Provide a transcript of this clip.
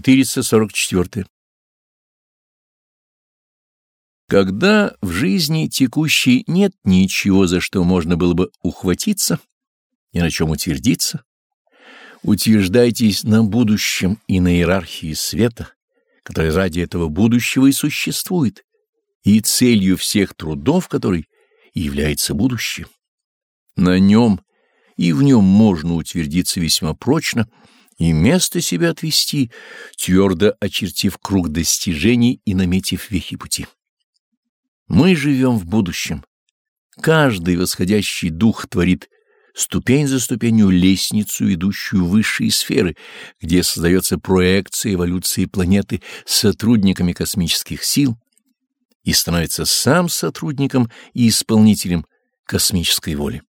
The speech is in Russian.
444. Когда в жизни текущей нет ничего, за что можно было бы ухватиться и на чем утвердиться, утверждайтесь на будущем и на иерархии света, которая ради этого будущего и существует, и целью всех трудов, который является будущее. На нем и в нем можно утвердиться весьма прочно и место себе отвести, твердо очертив круг достижений и наметив вехи пути. Мы живем в будущем. Каждый восходящий дух творит ступень за ступенью лестницу, ведущую в высшие сферы, где создается проекция эволюции планеты с сотрудниками космических сил и становится сам сотрудником и исполнителем космической воли.